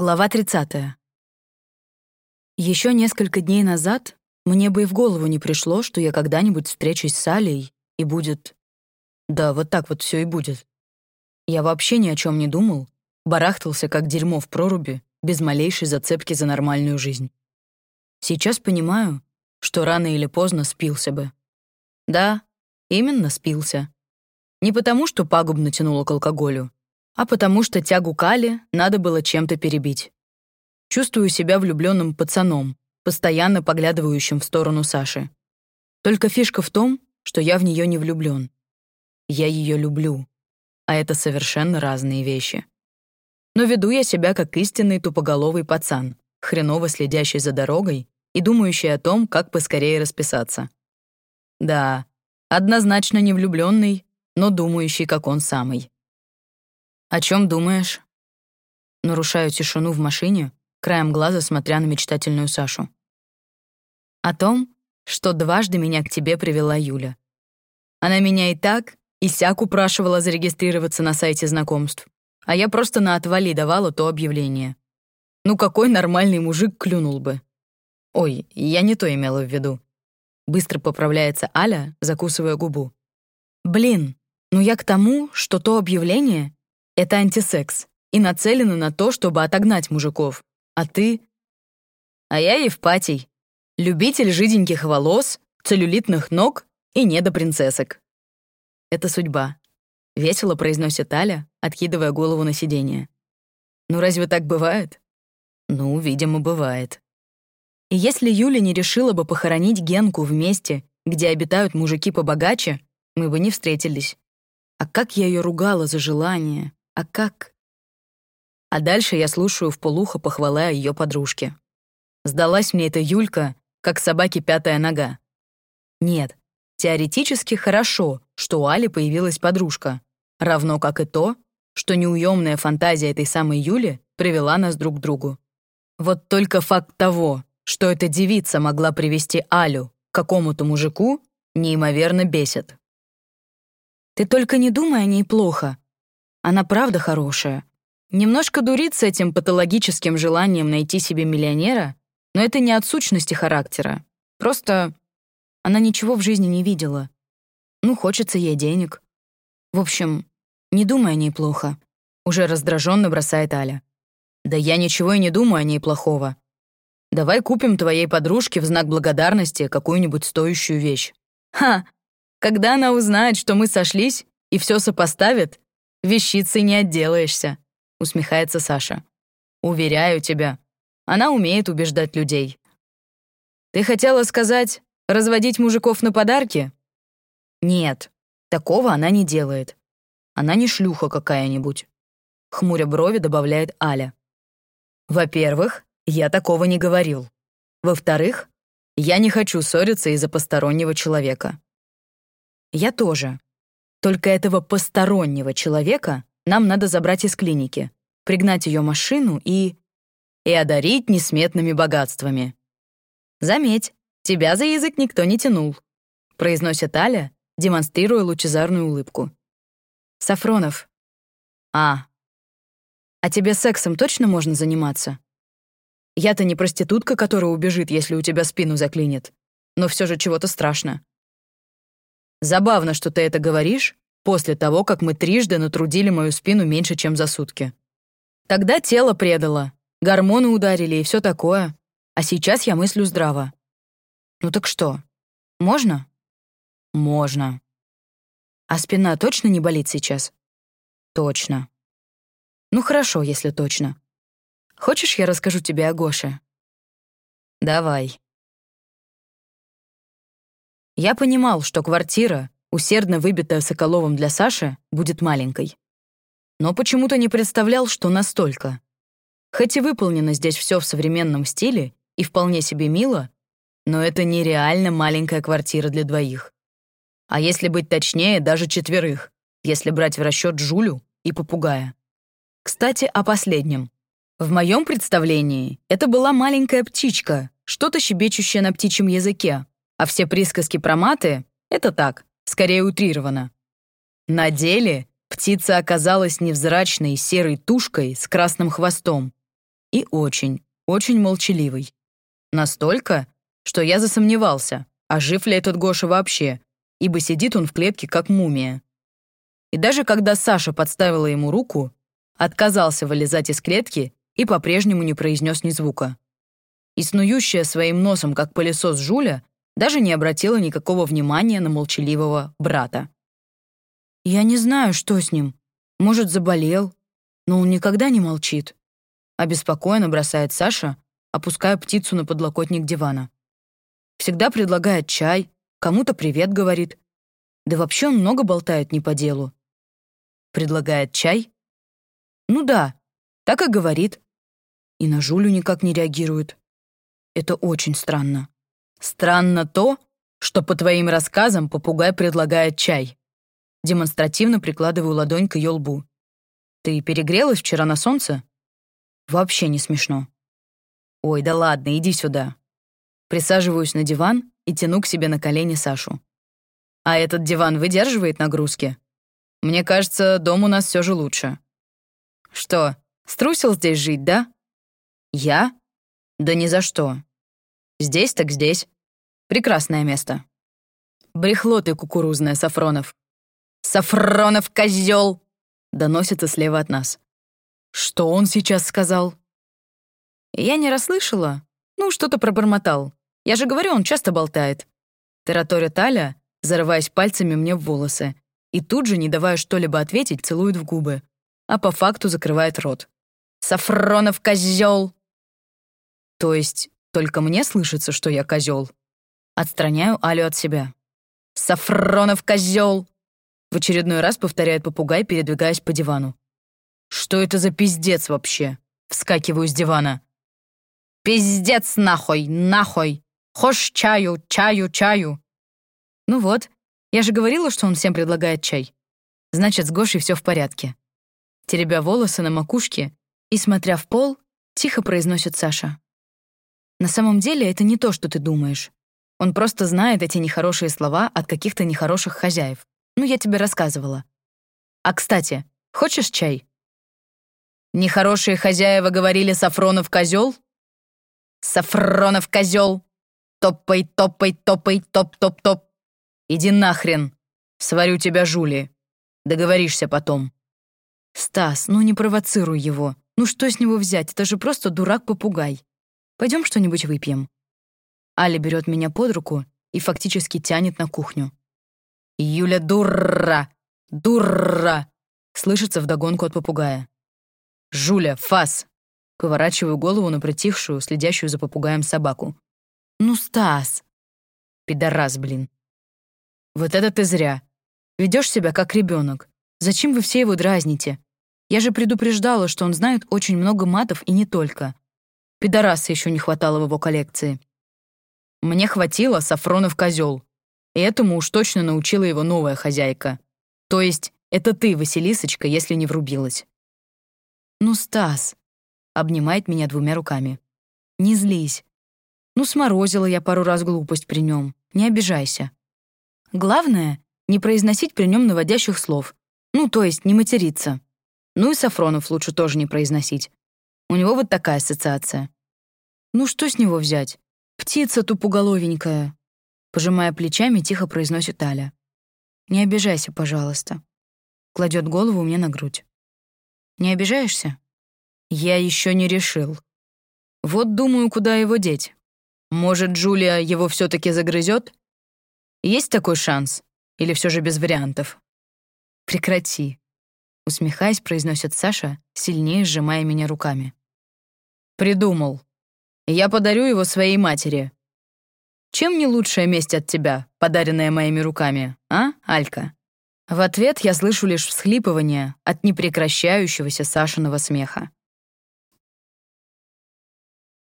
Глава 30. Еще несколько дней назад мне бы и в голову не пришло, что я когда-нибудь встречусь с Алей, и будет... Да, вот так вот все и будет. Я вообще ни о чем не думал, барахтался как дерьмо в проруби, без малейшей зацепки за нормальную жизнь. Сейчас понимаю, что рано или поздно спился бы. Да, именно спился. Не потому, что пагубно тянуло к алкоголю, а потому что тягу Кали надо было чем-то перебить. Чувствую себя влюбленным пацаном, постоянно поглядывающим в сторону Саши. Только фишка в том, что я в нее не влюблен. Я ее люблю, а это совершенно разные вещи. Но веду я себя как истинный тупоголовый пацан, хреново следящий за дорогой и думающий о том, как поскорее расписаться. Да, однозначно не влюбленный, но думающий, как он самый. «О чем думаешь?» Нарушаю тишину в машине, краем глаза смотря на мечтательную Сашу. «О том, что дважды меня к тебе привела Юля. Она меня и так, и сяк упрашивала зарегистрироваться на сайте знакомств, а я просто на отвали давала то объявление. Ну какой нормальный мужик клюнул бы? Ой, я не то имела в виду. Быстро поправляется Аля, закусывая губу. Блин, ну я к тому, что то объявление это антисекс и нацелено на то, чтобы отогнать мужиков. А ты? А я Евпатий. Любитель жиденьких волос, целлюлитных ног и недопринцессок. Это судьба. Весело произносит Аля, откидывая голову на сиденье. Ну разве так бывает? Ну, видимо, бывает. И если Юля не решила бы похоронить Генку в месте, где обитают мужики побогаче, мы бы не встретились. А как я ее ругала за желание, а как? А дальше я слушаю в полухо похвала ее подружке. Сдалась мне эта Юлька, как собаке пятая нога. Нет, теоретически хорошо, что у Али появилась подружка, равно как и то, что неуемная фантазия этой самой Юли привела нас друг к другу. Вот только факт того, что эта девица могла привести Алю к какому-то мужику, неимоверно бесит. «Ты только не думай о ней плохо», она правда хорошая. Немножко дурит с этим патологическим желанием найти себе миллионера, но это не от сущности характера. Просто она ничего в жизни не видела. Ну, хочется ей денег. В общем, не думай о ней плохо. Уже раздраженно бросает Аля. Да я ничего и не думаю о ней плохого. Давай купим твоей подружке в знак благодарности какую-нибудь стоящую вещь. Ха! Когда она узнает, что мы сошлись, и все сопоставит, Вещицей не отделаешься», — усмехается Саша. «Уверяю тебя, она умеет убеждать людей». «Ты хотела сказать, разводить мужиков на подарки?» «Нет, такого она не делает. Она не шлюха какая-нибудь», — хмуря брови добавляет Аля. «Во-первых, я такого не говорил. Во-вторых, я не хочу ссориться из-за постороннего человека». «Я тоже», только этого постороннего человека нам надо забрать из клиники, пригнать ее машину и... и одарить несметными богатствами. Заметь, тебя за язык никто не тянул, произносит Аля, демонстрируя лучезарную улыбку. Сафронов. А. А тебе сексом точно можно заниматься? Я-то не проститутка, которая убежит, если у тебя спину заклинит. Но все же чего-то страшно. Забавно, что ты это говоришь после того, как мы трижды натрудили мою спину меньше, чем за сутки. Тогда тело предало, гормоны ударили и все такое. А сейчас я мыслю здраво. Ну так что, можно? Можно. А спина точно не болит сейчас? Точно. Ну хорошо, если точно. Хочешь, я расскажу тебе о Гоше? Давай. Я понимал, что квартира, усердно выбитая Соколовым для Саши, будет маленькой. Но почему-то не представлял, что настолько. Хоть и выполнено здесь все в современном стиле и вполне себе мило, но это нереально маленькая квартира для двоих. А если быть точнее, даже четверых, если брать в расчет Жулю и попугая. Кстати, о последнем. В моем представлении это была маленькая птичка, что-то щебечущее на птичьем языке, а все присказки про маты — это так, скорее утрировано. На деле птица оказалась невзрачной серой тушкой с красным хвостом. И очень, очень молчаливый. Настолько, что я засомневался, а жив ли этот Гоша вообще, ибо сидит он в клетке как мумия. И даже когда Саша подставила ему руку, отказался вылезать из клетки и по-прежнему не произнес ни звука. И снующая своим носом, как пылесос Жуля, даже не обратила никакого внимания на молчаливого брата. «Я не знаю, что с ним. Может, заболел, но он никогда не молчит», обеспокоенно бросает Саша, опуская птицу на подлокотник дивана. Всегда предлагает чай, кому-то привет говорит. Да вообще он много болтает не по делу. Предлагает чай? Ну да, так и говорит. И на Жулю никак не реагирует. Это очень странно. Странно то, что по твоим рассказам попугай предлагает чай. Демонстративно прикладываю ладонь к ее лбу. Ты перегрелась вчера на солнце? Вообще не смешно. Ой, да ладно, иди сюда. Присаживаюсь на диван и тяну к себе на колени Сашу. А этот диван выдерживает нагрузки? Мне кажется, дом у нас все же лучше. Что, струсил здесь жить, да? Я? Да ни за что. Здесь так здесь. Прекрасное место. Брехло ты кукурузное, Сафронов. Сафронов, козел! Доносится слева от нас. Что он сейчас сказал? Я не расслышала. Ну, что-то пробормотал. Я же говорю, он часто болтает. Тараторит Таля, зарываясь пальцами мне в волосы, и тут же, не давая что-либо ответить, целует в губы, а по факту закрывает рот. «Сафронов козел!» То есть только мне слышится, что я козел. Отстраняю Алю от себя. «Сафронов козел!» В очередной раз повторяет попугай, передвигаясь по дивану. «Что это за пиздец вообще?» Вскакиваю с дивана. «Пиздец нахуй, нахуй! Хошь чаю, чаю, чаю!» Ну вот, я же говорила, что он всем предлагает чай. Значит, с Гошей все в порядке. Теребя волосы на макушке и смотря в пол, тихо произносит Саша. На самом деле это не то, что ты думаешь. Он просто знает эти нехорошие слова от каких-то нехороших хозяев. Ну, я тебе рассказывала. А, кстати, хочешь чай? Нехорошие хозяева говорили Сафронов козел? Сафронов козел! Топай, топай, топай, топ-топ-топ. Иди нахрен. Сварю тебя, Жули. Договоришься потом. Стас, ну не провоцируй его. Ну что с него взять? Это же просто дурак-попугай. Пойдем что-нибудь выпьем». Аля берет меня под руку и фактически тянет на кухню. «Юля, дура! Дура!» слышится вдогонку от попугая. «Жуля, фас!» Поворачиваю голову на притихшую, следящую за попугаем собаку. «Ну, Стас!» «Пидорас, блин!» «Вот это ты зря! Ведешь себя как ребенок. Зачем вы все его дразните? Я же предупреждала, что он знает очень много матов и не только. Пидораса еще не хватало в его коллекции. Мне хватило Сафронов козел. И этому уж точно научила его новая хозяйка. То есть это ты, Василисочка, если не врубилась. Ну, Стас, обнимает меня двумя руками. Не злись. Ну, сморозила я пару раз глупость при нем. Не обижайся. Главное — не произносить при нем наводящих слов. Ну, то есть не материться. Ну и Сафронов лучше тоже не произносить. У него вот такая ассоциация. Ну что с него взять? Птица тупоголовенькая. Пожимая плечами, тихо произносит Аля. Не обижайся, пожалуйста. Кладет голову мне на грудь. Не обижаешься? Я еще не решил. Вот думаю, куда его деть. Может, Джулия его все таки загрызет? Есть такой шанс? Или все же без вариантов? Прекрати. Усмехаясь, произносит Саша, сильнее сжимая меня руками. Придумал. Я подарю его своей матери. Чем не лучшая месть от тебя, подаренная моими руками, а, Алька? В ответ я слышу лишь всхлипывание от непрекращающегося Сашиного смеха.